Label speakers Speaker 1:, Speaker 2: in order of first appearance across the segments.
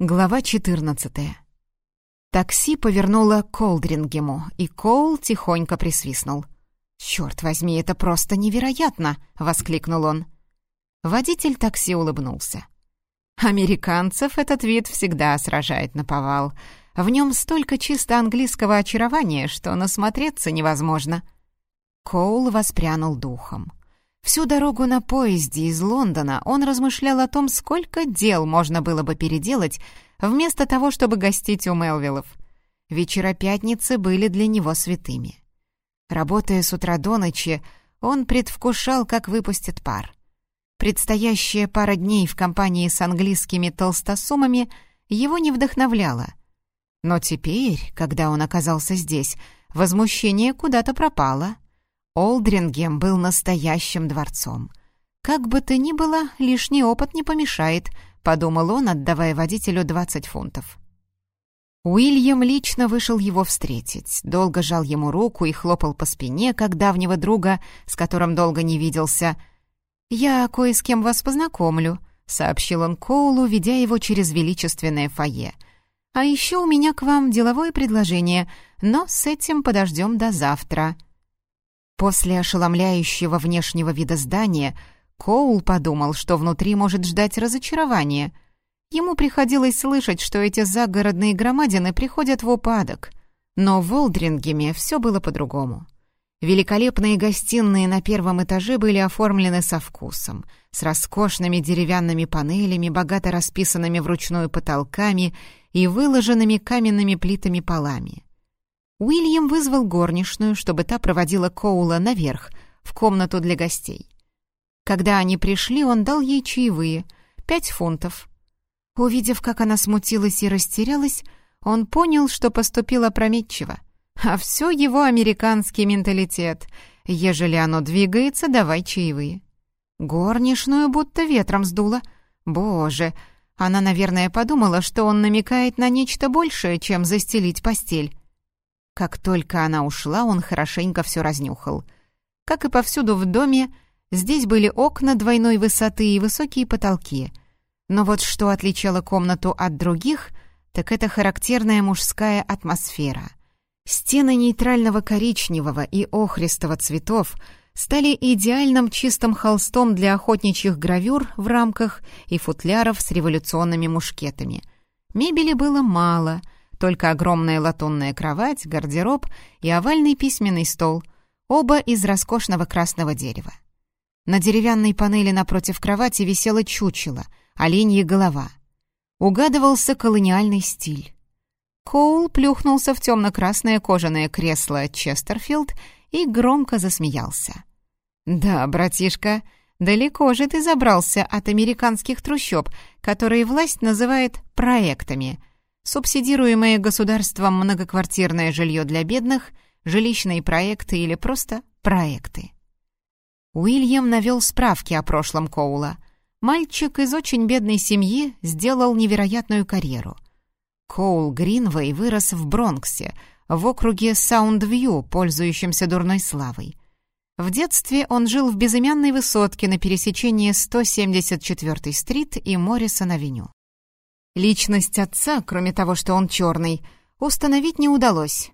Speaker 1: Глава 14. Такси повернуло к Колдрингему, и Коул тихонько присвистнул. «Чёрт возьми, это просто невероятно!» — воскликнул он. Водитель такси улыбнулся. «Американцев этот вид всегда сражает на повал. В нем столько чисто английского очарования, что насмотреться невозможно». Коул воспрянул духом. Всю дорогу на поезде из Лондона он размышлял о том, сколько дел можно было бы переделать, вместо того, чтобы гостить у Мелвиллов. Вечера пятницы были для него святыми. Работая с утра до ночи, он предвкушал, как выпустит пар. Предстоящая пара дней в компании с английскими толстосумами его не вдохновляла. Но теперь, когда он оказался здесь, возмущение куда-то пропало — Олдрингем был настоящим дворцом. «Как бы то ни было, лишний опыт не помешает», — подумал он, отдавая водителю 20 фунтов. Уильям лично вышел его встретить, долго жал ему руку и хлопал по спине, как давнего друга, с которым долго не виделся. «Я кое с кем вас познакомлю», — сообщил он Коулу, ведя его через величественное фойе. «А еще у меня к вам деловое предложение, но с этим подождем до завтра». После ошеломляющего внешнего вида здания Коул подумал, что внутри может ждать разочарование. Ему приходилось слышать, что эти загородные громадины приходят в упадок. Но в Олдрингеме все было по-другому. Великолепные гостиные на первом этаже были оформлены со вкусом, с роскошными деревянными панелями, богато расписанными вручную потолками и выложенными каменными плитами полами. Уильям вызвал горничную, чтобы та проводила Коула наверх, в комнату для гостей. Когда они пришли, он дал ей чаевые — пять фунтов. Увидев, как она смутилась и растерялась, он понял, что поступил опрометчиво. А все его американский менталитет. Ежели оно двигается, давай чаевые. Горничную будто ветром сдуло. Боже, она, наверное, подумала, что он намекает на нечто большее, чем застелить постель. Как только она ушла, он хорошенько все разнюхал. Как и повсюду в доме, здесь были окна двойной высоты и высокие потолки. Но вот что отличало комнату от других, так это характерная мужская атмосфера. Стены нейтрального коричневого и охристого цветов стали идеальным чистым холстом для охотничьих гравюр в рамках и футляров с революционными мушкетами. Мебели было мало — только огромная латунная кровать, гардероб и овальный письменный стол, оба из роскошного красного дерева. На деревянной панели напротив кровати висело чучело, оленья голова. Угадывался колониальный стиль. Коул плюхнулся в темно-красное кожаное кресло Честерфилд и громко засмеялся. «Да, братишка, далеко же ты забрался от американских трущоб, которые власть называет проектами», субсидируемое государством многоквартирное жилье для бедных, жилищные проекты или просто проекты. Уильям навел справки о прошлом Коула. Мальчик из очень бедной семьи сделал невероятную карьеру. Коул Гринвей вырос в Бронксе, в округе Саундвью, пользующемся дурной славой. В детстве он жил в безымянной высотке на пересечении 174-й стрит и Моррисон-авеню. Личность отца, кроме того, что он черный, установить не удалось.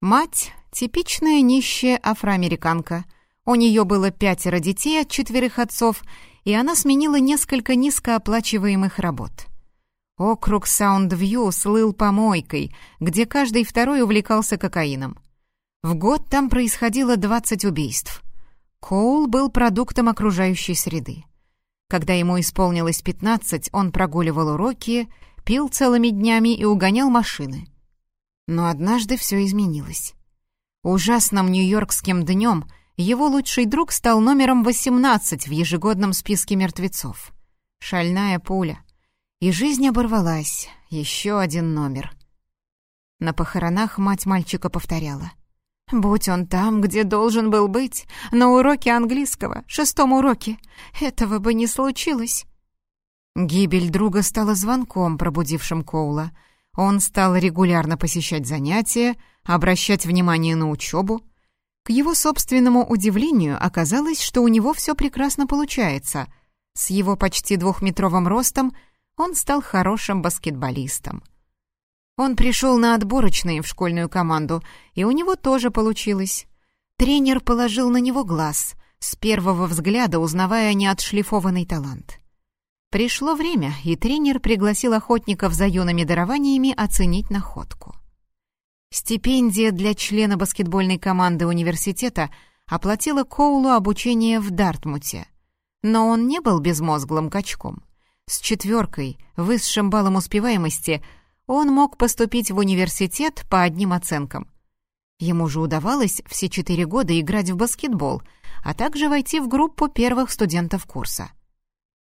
Speaker 1: Мать — типичная нищая афроамериканка. У нее было пятеро детей от четверых отцов, и она сменила несколько низкооплачиваемых работ. Округ Саундвью слыл помойкой, где каждый второй увлекался кокаином. В год там происходило 20 убийств. Коул был продуктом окружающей среды. Когда ему исполнилось 15, он прогуливал уроки, пил целыми днями и угонял машины. Но однажды все изменилось. Ужасным нью-йоркским днем его лучший друг стал номером 18 в ежегодном списке мертвецов. Шальная пуля. И жизнь оборвалась. Еще один номер. На похоронах мать мальчика повторяла. Будь он там, где должен был быть, на уроке английского, шестом уроке, этого бы не случилось. Гибель друга стала звонком, пробудившим Коула. Он стал регулярно посещать занятия, обращать внимание на учебу. К его собственному удивлению оказалось, что у него все прекрасно получается. С его почти двухметровым ростом он стал хорошим баскетболистом. Он пришел на отборочные в школьную команду, и у него тоже получилось. Тренер положил на него глаз, с первого взгляда узнавая неотшлифованный талант. Пришло время, и тренер пригласил охотников за юными дарованиями оценить находку. Стипендия для члена баскетбольной команды университета оплатила Коулу обучение в Дартмуте. Но он не был безмозглым качком. С четверкой, высшим баллом успеваемости, он мог поступить в университет по одним оценкам. Ему же удавалось все четыре года играть в баскетбол, а также войти в группу первых студентов курса.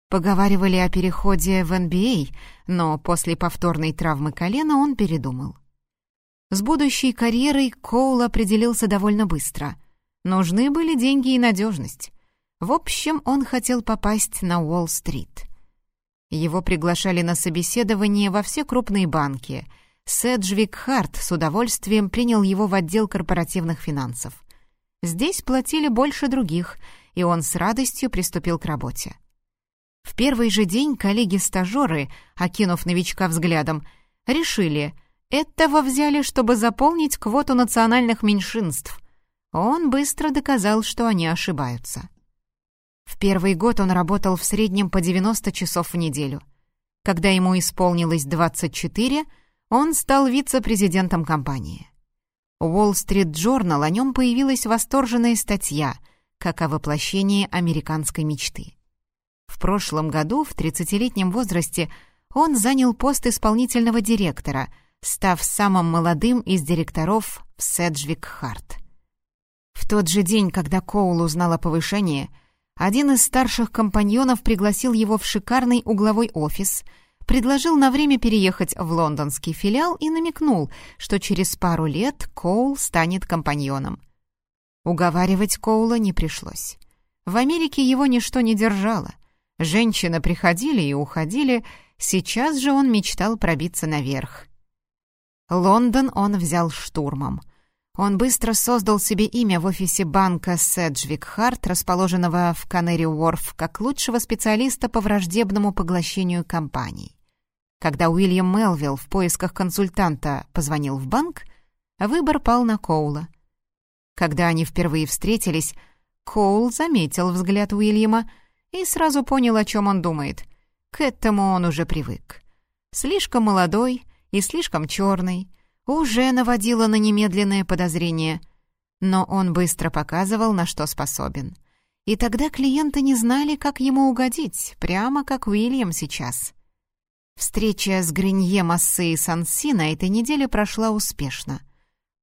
Speaker 1: Поговаривали о переходе в NBA, но после повторной травмы колена он передумал. С будущей карьерой Коул определился довольно быстро. Нужны были деньги и надежность. В общем, он хотел попасть на Уолл-стрит — его приглашали на собеседование во все крупные банки. Седжвик Харт с удовольствием принял его в отдел корпоративных финансов. Здесь платили больше других, и он с радостью приступил к работе. В первый же день коллеги-стажеры, окинув новичка взглядом, решили, этого взяли, чтобы заполнить квоту национальных меньшинств. Он быстро доказал, что они ошибаются. В первый год он работал в среднем по 90 часов в неделю. Когда ему исполнилось 24, он стал вице-президентом компании. Wall Street Journal о нем появилась восторженная статья, как о воплощении американской мечты. В прошлом году, в 30-летнем возрасте, он занял пост исполнительного директора, став самым молодым из директоров в Седжвик Харт. В тот же день, когда Коул узнал о повышении — один из старших компаньонов пригласил его в шикарный угловой офис, предложил на время переехать в лондонский филиал и намекнул, что через пару лет Коул станет компаньоном. Уговаривать Коула не пришлось. В Америке его ничто не держало. Женщины приходили и уходили, сейчас же он мечтал пробиться наверх. Лондон он взял штурмом — он быстро создал себе имя в офисе банка Седжвик Харт, расположенного в Канери Уорф, как лучшего специалиста по враждебному поглощению компаний. Когда Уильям Мелвилл в поисках консультанта позвонил в банк, выбор пал на Коула. Когда они впервые встретились, Коул заметил взгляд Уильяма и сразу понял, о чем он думает. К этому он уже привык. Слишком молодой и слишком черный, уже наводило на немедленное подозрение. Но он быстро показывал, на что способен. И тогда клиенты не знали, как ему угодить, прямо как Уильям сейчас. Встреча с Гринье Массе и Санси на этой неделе прошла успешно.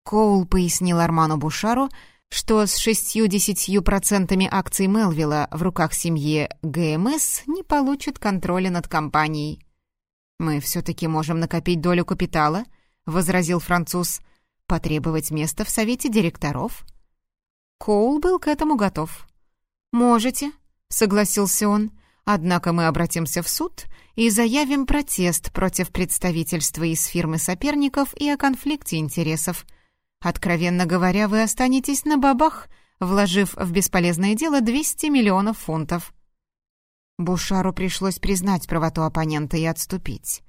Speaker 1: Коул пояснил Арману Бушару, что с шестью-десятью процентами акций Мелвилла в руках семьи ГМС не получит контроля над компанией. «Мы все-таки можем накопить долю капитала», — возразил француз, — «потребовать место в совете директоров». Коул был к этому готов. «Можете», — согласился он, — «однако мы обратимся в суд и заявим протест против представительства из фирмы соперников и о конфликте интересов. Откровенно говоря, вы останетесь на бабах, вложив в бесполезное дело 200 миллионов фунтов». Бушару пришлось признать правоту оппонента и отступить.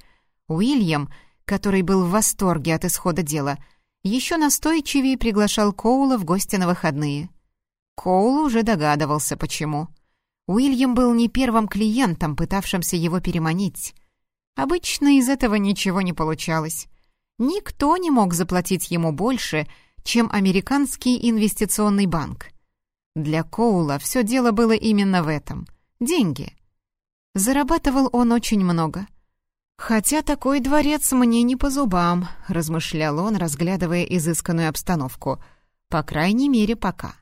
Speaker 1: Уильям который был в восторге от исхода дела, еще настойчивее приглашал Коула в гости на выходные. Коул уже догадывался, почему. Уильям был не первым клиентом, пытавшимся его переманить. Обычно из этого ничего не получалось. Никто не мог заплатить ему больше, чем американский инвестиционный банк. Для Коула все дело было именно в этом — деньги. Зарабатывал он очень много. «Хотя такой дворец мне не по зубам», — размышлял он, разглядывая изысканную обстановку. «По крайней мере, пока».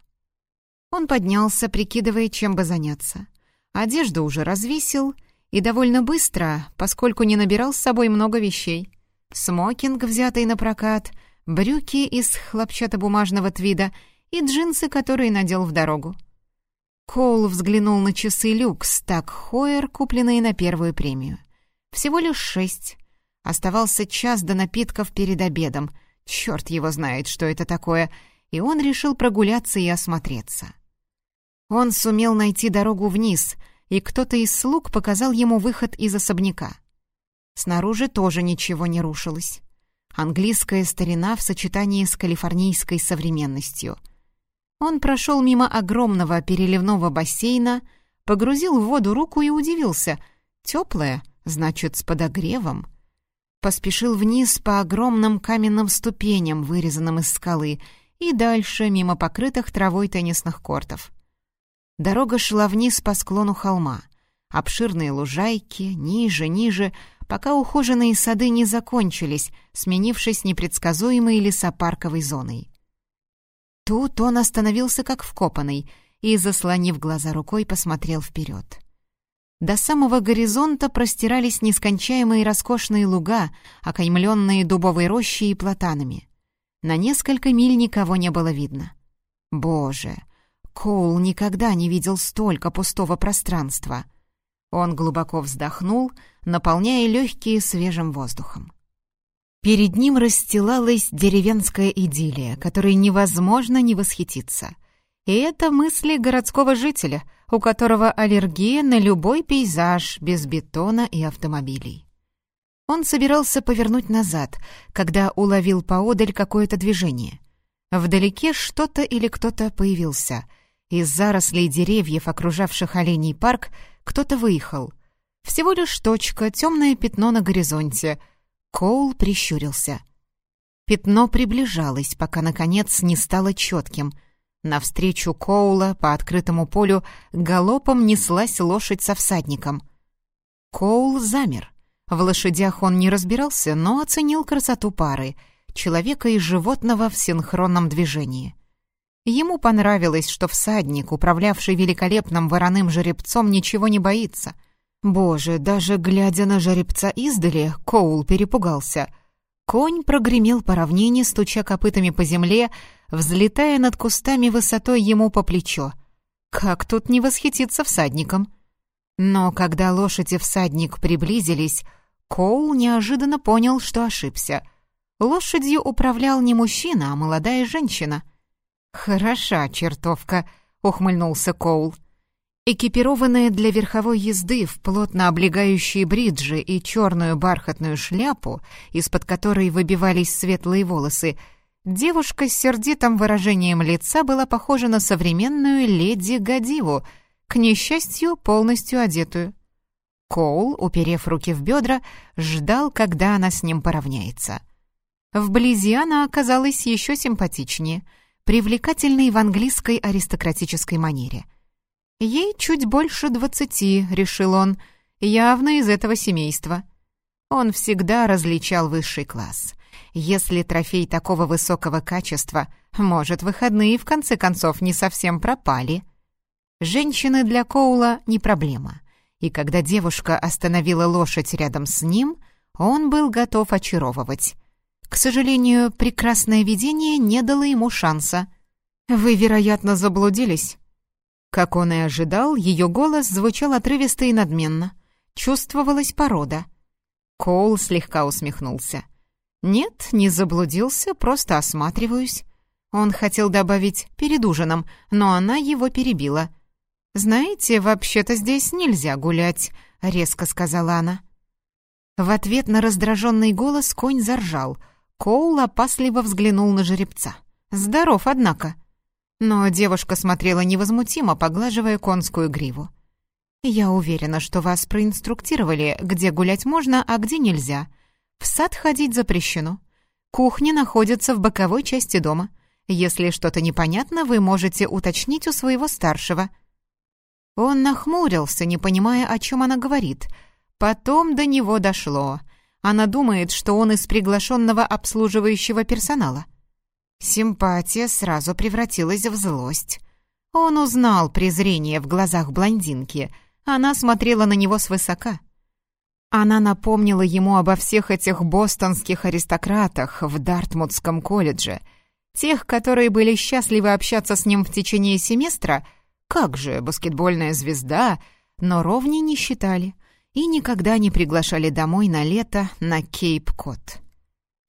Speaker 1: Он поднялся, прикидывая, чем бы заняться. Одежду уже развесил, и довольно быстро, поскольку не набирал с собой много вещей. Смокинг, взятый на прокат, брюки из хлопчатобумажного твида и джинсы, которые надел в дорогу. Коул взглянул на часы люкс, так Хойер, купленные на первую премию. Всего лишь шесть. Оставался час до напитков перед обедом. Черт его знает, что это такое. И он решил прогуляться и осмотреться. Он сумел найти дорогу вниз, и кто-то из слуг показал ему выход из особняка. Снаружи тоже ничего не рушилось. Английская старина в сочетании с калифорнийской современностью. Он прошел мимо огромного переливного бассейна, погрузил в воду руку и удивился. Теплая, значит, с подогревом. Поспешил вниз по огромным каменным ступеням, вырезанным из скалы, и дальше мимо покрытых травой теннисных кортов. Дорога шла вниз по склону холма. Обширные лужайки, ниже, ниже, пока ухоженные сады не закончились, сменившись непредсказуемой лесопарковой зоной. Тут он остановился как вкопанный и, заслонив глаза рукой, посмотрел вперед. До самого горизонта простирались нескончаемые роскошные луга, окаймленные дубовой рощей и платанами. На несколько миль никого не было видно. Боже, Коул никогда не видел столько пустого пространства. Он глубоко вздохнул, наполняя легкие свежим воздухом. Перед ним расстилалась деревенская идиллия, которой невозможно не восхититься. И это мысли городского жителя, у которого аллергия на любой пейзаж без бетона и автомобилей. Он собирался повернуть назад, когда уловил поодаль какое-то движение. Вдалеке что-то или кто-то появился. Из зарослей деревьев, окружавших оленей парк, кто-то выехал. Всего лишь точка, темное пятно на горизонте. Коул прищурился. Пятно приближалось, пока, наконец, не стало четким. Навстречу Коула по открытому полю галопом неслась лошадь со всадником. Коул замер. В лошадях он не разбирался, но оценил красоту пары — человека и животного в синхронном движении. Ему понравилось, что всадник, управлявший великолепным вороным жеребцом, ничего не боится. Боже, даже глядя на жеребца издали, Коул перепугался. Конь прогремел по равнине, стуча копытами по земле, взлетая над кустами высотой ему по плечо. Как тут не восхититься всадником? Но когда лошадь и всадник приблизились, Коул неожиданно понял, что ошибся. Лошадью управлял не мужчина, а молодая женщина. «Хороша чертовка», — ухмыльнулся Коул. Экипированная для верховой езды в плотно облегающие бриджи и черную бархатную шляпу, из-под которой выбивались светлые волосы, девушка с сердитым выражением лица была похожа на современную леди Гадиву, к несчастью, полностью одетую. Коул, уперев руки в бедра, ждал, когда она с ним поравняется. Вблизи она оказалась еще симпатичнее, привлекательной в английской аристократической манере. Ей чуть больше двадцати, решил он, явно из этого семейства. Он всегда различал высший класс. Если трофей такого высокого качества, может, выходные в конце концов не совсем пропали. Женщины для Коула не проблема — и когда девушка остановила лошадь рядом с ним, он был готов очаровывать. К сожалению, прекрасное видение не дало ему шанса. «Вы, вероятно, заблудились?» Как он и ожидал, ее голос звучал отрывисто и надменно. Чувствовалась порода. Коул слегка усмехнулся. «Нет, не заблудился, просто осматриваюсь». Он хотел добавить «перед ужином», но она его перебила — «Знаете, вообще-то здесь нельзя гулять», — резко сказала она. В ответ на раздраженный голос конь заржал. Коул опасливо взглянул на жеребца. «Здоров, однако». Но девушка смотрела невозмутимо, поглаживая конскую гриву. «Я уверена, что вас проинструктировали, где гулять можно, а где нельзя. В сад ходить запрещено. Кухня находится в боковой части дома. Если что-то непонятно, вы можете уточнить у своего старшего». Он нахмурился, не понимая, о чем она говорит. Потом до него дошло. Она думает, что он из приглашенного обслуживающего персонала. Симпатия сразу превратилась в злость. Он узнал презрение в глазах блондинки. Она смотрела на него свысока. Она напомнила ему обо всех этих бостонских аристократах в Дартмутском колледже, тех, которые были счастливы общаться с ним в течение семестра — как же, баскетбольная звезда, но ровни не считали и никогда не приглашали домой на лето на Кейп-Кот.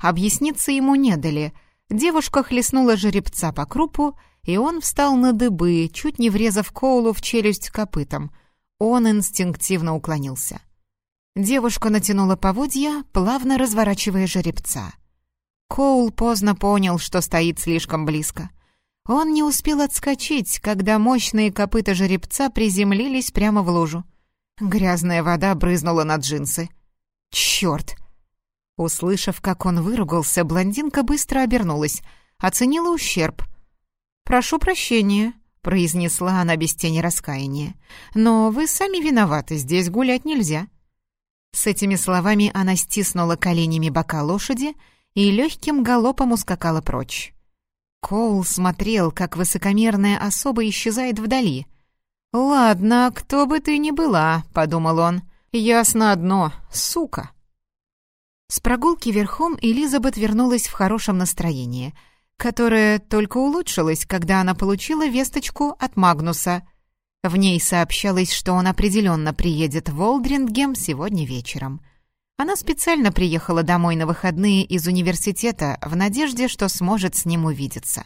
Speaker 1: Объясниться ему не дали. Девушка хлестнула жеребца по крупу, и он встал на дыбы, чуть не врезав Коулу в челюсть копытом. Он инстинктивно уклонился. Девушка натянула поводья, плавно разворачивая жеребца. Коул поздно понял, что стоит слишком близко. Он не успел отскочить, когда мощные копыта жеребца приземлились прямо в лужу. Грязная вода брызнула на джинсы. «Чёрт!» Услышав, как он выругался, блондинка быстро обернулась, оценила ущерб. «Прошу прощения», — произнесла она без тени раскаяния. «Но вы сами виноваты, здесь гулять нельзя». С этими словами она стиснула коленями бока лошади и легким галопом ускакала прочь. Коул смотрел, как высокомерная особа исчезает вдали. «Ладно, кто бы ты ни была», — подумал он. «Ясно одно — сука». С прогулки верхом Элизабет вернулась в хорошем настроении, которое только улучшилось, когда она получила весточку от Магнуса — в ней сообщалось, что он определенно приедет в Олдрингем сегодня вечером. Она специально приехала домой на выходные из университета в надежде, что сможет с ним увидеться.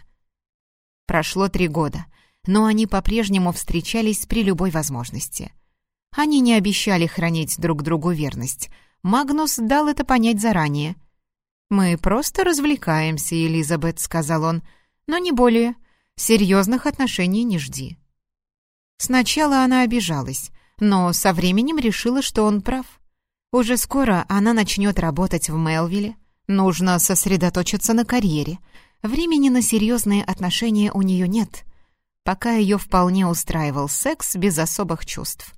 Speaker 1: Прошло три года, но они по-прежнему встречались при любой возможности. Они не обещали хранить друг другу верность. Магнус дал это понять заранее. «Мы просто развлекаемся, Элизабет», — сказал он, — «но не более. Серьезных отношений не жди». Сначала она обижалась, но со временем решила, что он прав. Уже скоро она начнет работать в Мелвилле. Нужно сосредоточиться на карьере. Времени на серьезные отношения у нее нет. Пока ее вполне устраивал секс без особых чувств.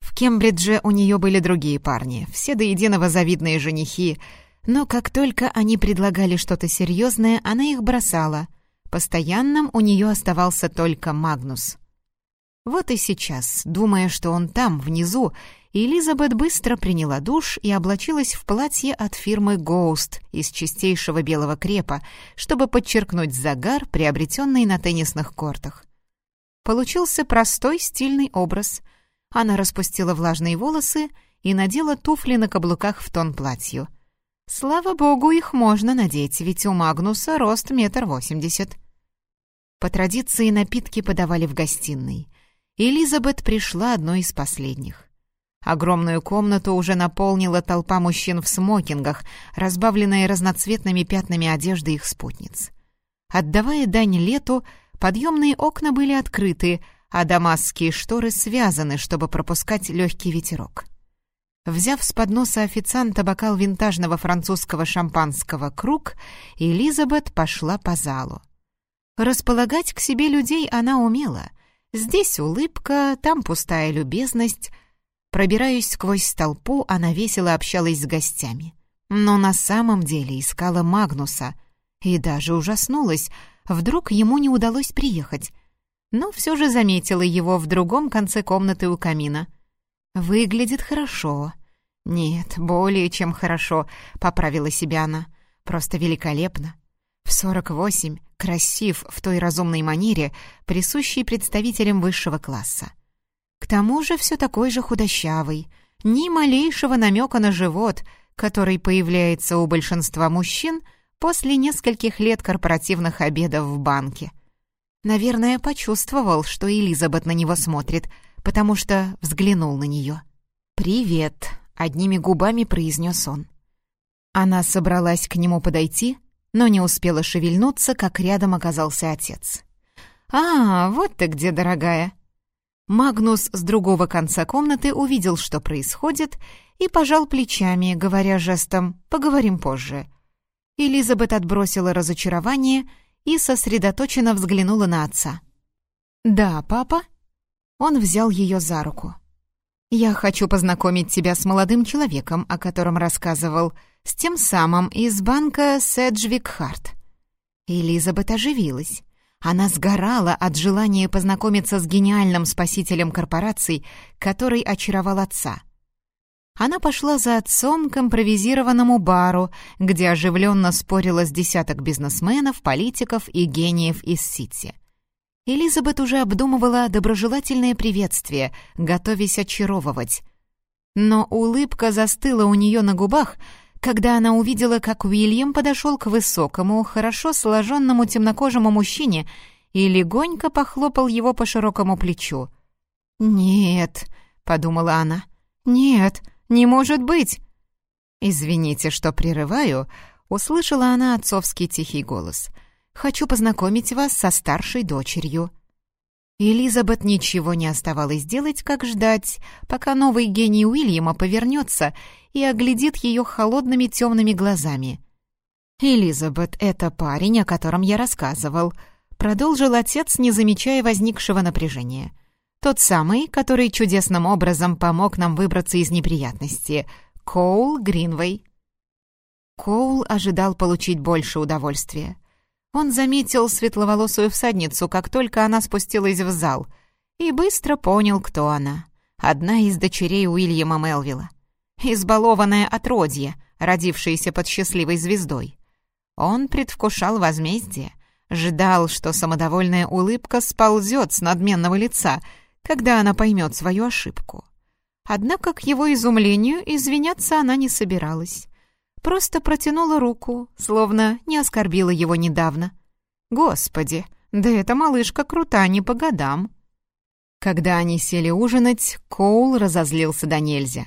Speaker 1: В Кембридже у нее были другие парни, все до единого завидные женихи, но как только они предлагали что-то серьезное, она их бросала. Постоянным у нее оставался только Магнус. Вот и сейчас, думая, что он там, внизу, Элизабет быстро приняла душ и облачилась в платье от фирмы Ghost из чистейшего белого крепа, чтобы подчеркнуть загар, приобретенный на теннисных кортах. Получился простой стильный образ. Она распустила влажные волосы и надела туфли на каблуках в тон платью. Слава богу, их можно надеть, ведь у Магнуса рост метр восемьдесят. По традиции напитки подавали в гостиной — Элизабет пришла одной из последних. Огромную комнату уже наполнила толпа мужчин в смокингах, разбавленная разноцветными пятнами одежды их спутниц. Отдавая дань лету, подъемные окна были открыты, а дамасские шторы связаны, чтобы пропускать легкий ветерок. Взяв с подноса официанта бокал винтажного французского шампанского «Круг», Элизабет пошла по залу. Располагать к себе людей она умела, Здесь улыбка, там пустая любезность. Пробираясь сквозь толпу, она весело общалась с гостями. Но на самом деле искала Магнуса и даже ужаснулась. Вдруг ему не удалось приехать. Но все же заметила его в другом конце комнаты у камина. «Выглядит хорошо». «Нет, более чем хорошо», — поправила себя она. «Просто великолепно. В сорок восемь красив в той разумной манере, присущей представителям высшего класса. К тому же все такой же худощавый, ни малейшего намека на живот, который появляется у большинства мужчин после нескольких лет корпоративных обедов в банке. Наверное, почувствовал, что Элизабет на него смотрит, потому что взглянул на нее. «Привет», — одними губами произнес он. Она собралась к нему подойти, но не успела шевельнуться, как рядом оказался отец. «А, вот ты где, дорогая!» Магнус с другого конца комнаты увидел, что происходит, и пожал плечами, говоря жестом «поговорим позже». Элизабет отбросила разочарование и сосредоточенно взглянула на отца. «Да, папа?» Он взял ее за руку. «Я хочу познакомить тебя с молодым человеком, о котором рассказывал с тем самым из банка Седжвик Харт. Элизабет оживилась. Она сгорала от желания познакомиться с гениальным спасителем корпораций, который очаровал отца. Она пошла за отцом к импровизированному бару, где оживленно спорила с десяток бизнесменов, политиков и гениев из Сити. Элизабет уже обдумывала доброжелательное приветствие, готовясь очаровывать. Но улыбка застыла у нее на губах, когда она увидела, как Уильям подошел к высокому, хорошо сложенному темнокожему мужчине и легонько похлопал его по широкому плечу. «Нет», — подумала она, — «нет, Не может быть!» «Извините, что прерываю», — услышала она отцовский тихий голос. «Хочу познакомить вас со старшей дочерью». Элизабет ничего не оставалось делать, как ждать, пока новый гений Уильяма повернется и оглядит ее холодными темными глазами. «Элизабет — это парень, о котором я рассказывал», — продолжил отец, не замечая возникшего напряжения. «Тот самый, который чудесным образом помог нам выбраться из неприятности. Коул Гринвей». Коул ожидал получить больше удовольствия. Он заметил светловолосую всадницу, как только она спустилась в зал, и быстро понял, кто она. Одна из дочерей Уильяма Мелвилла. Избалованное отродье, родившееся под счастливой звездой. Он предвкушал возмездие, ждал, что самодовольная улыбка сползет с надменного лица, когда она поймет свою ошибку. Однако, к его изумлению, извиняться она не собиралась просто протянула руку, словно не оскорбила его недавно. «Господи, да эта малышка крута не по годам!» Когда они сели ужинать, Коул разозлился до нельзя.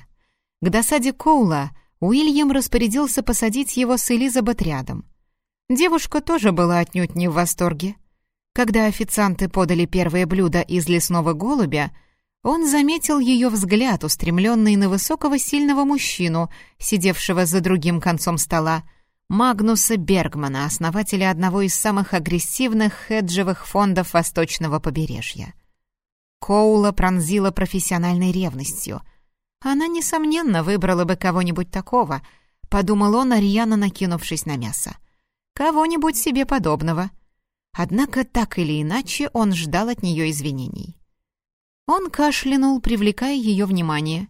Speaker 1: К досаде Коула Уильям распорядился посадить его с Элизабет рядом. Девушка тоже была отнюдь не в восторге. Когда официанты подали первое блюдо из лесного голубя — он заметил ее взгляд, устремленный на высокого сильного мужчину, сидевшего за другим концом стола, Магнуса Бергмана, основателя одного из самых агрессивных хеджевых фондов восточного побережья. Коула пронзила профессиональной ревностью. Она, несомненно, выбрала бы кого-нибудь такого, подумал он, рьяно накинувшись на мясо. Кого-нибудь себе подобного. Однако, так или иначе, он ждал от нее извинений. Он кашлянул, привлекая ее внимание.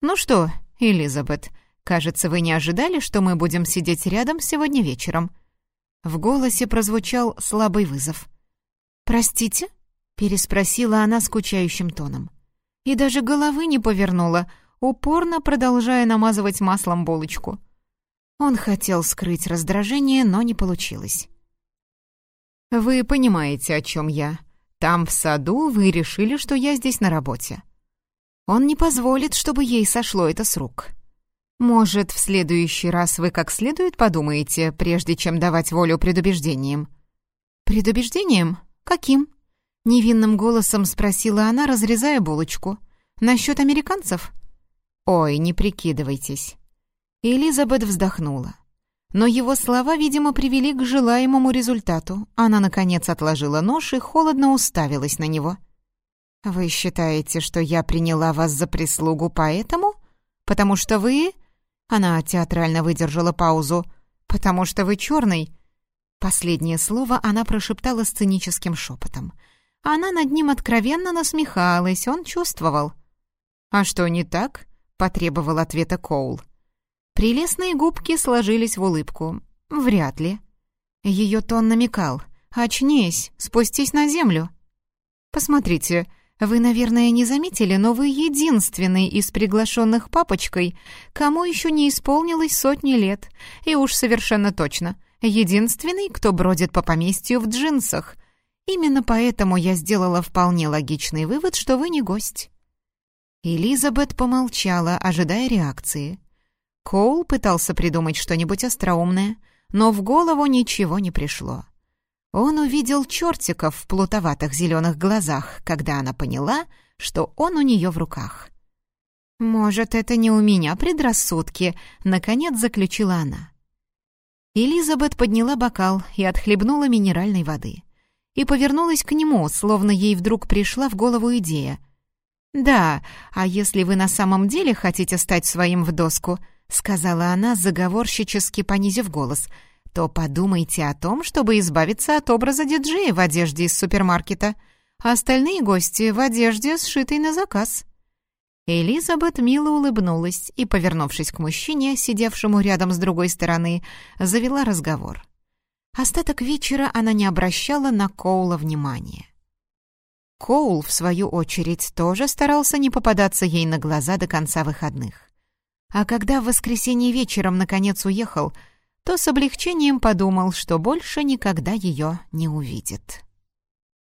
Speaker 1: «Ну что, Элизабет, кажется, вы не ожидали, что мы будем сидеть рядом сегодня вечером?» В голосе прозвучал слабый вызов. «Простите?» — переспросила она скучающим тоном. И даже головы не повернула, упорно продолжая намазывать маслом булочку. Он хотел скрыть раздражение, но не получилось. «Вы понимаете, о чем я?» Там, в саду, вы решили, что я здесь на работе. Он не позволит, чтобы ей сошло это с рук. Может, в следующий раз вы как следует подумаете, прежде чем давать волю предубеждениям?» «Предубеждением? Каким?» Невинным голосом спросила она, разрезая булочку. «Насчет американцев?» «Ой, не прикидывайтесь». Элизабет вздохнула. Но его слова, видимо, привели к желаемому результату. Она, наконец, отложила нож и холодно уставилась на него. «Вы считаете, что я приняла вас за прислугу поэтому? Потому что вы...» Она театрально выдержала паузу. «Потому что вы черный?» Последнее слово она прошептала сценическим шепотом. Она над ним откровенно насмехалась, он чувствовал. «А что не так?» — потребовал ответа Коул. Прелестные губки сложились в улыбку. Вряд ли. Ее тон намекал. «Очнись, спустись на землю». «Посмотрите, вы, наверное, не заметили, но вы единственный из приглашенных папочкой, кому еще не исполнилось сотни лет. И уж совершенно точно, единственный, кто бродит по поместью в джинсах. Именно поэтому я сделала вполне логичный вывод, что вы не гость». Элизабет помолчала, ожидая реакции. Коул пытался придумать что-нибудь остроумное, но в голову ничего не пришло. Он увидел чертиков в плутоватых зеленых глазах, когда она поняла, что он у нее в руках. «Может, это не у меня предрассудки», — наконец заключила она. Элизабет подняла бокал и отхлебнула минеральной воды. И повернулась к нему, словно ей вдруг пришла в голову идея. «Да, а если вы на самом деле хотите стать своим в доску», — сказала она, заговорщически понизив голос, «то подумайте о том, чтобы избавиться от образа диджея в одежде из супермаркета, а остальные гости в одежде, сшитой на заказ». Элизабет мило улыбнулась и, повернувшись к мужчине, сидевшему рядом с другой стороны, завела разговор. Остаток вечера она не обращала на Коула внимания. Коул, в свою очередь, тоже старался не попадаться ей на глаза до конца выходных. А когда в воскресенье вечером наконец уехал, то с облегчением подумал, что больше никогда ее не увидит.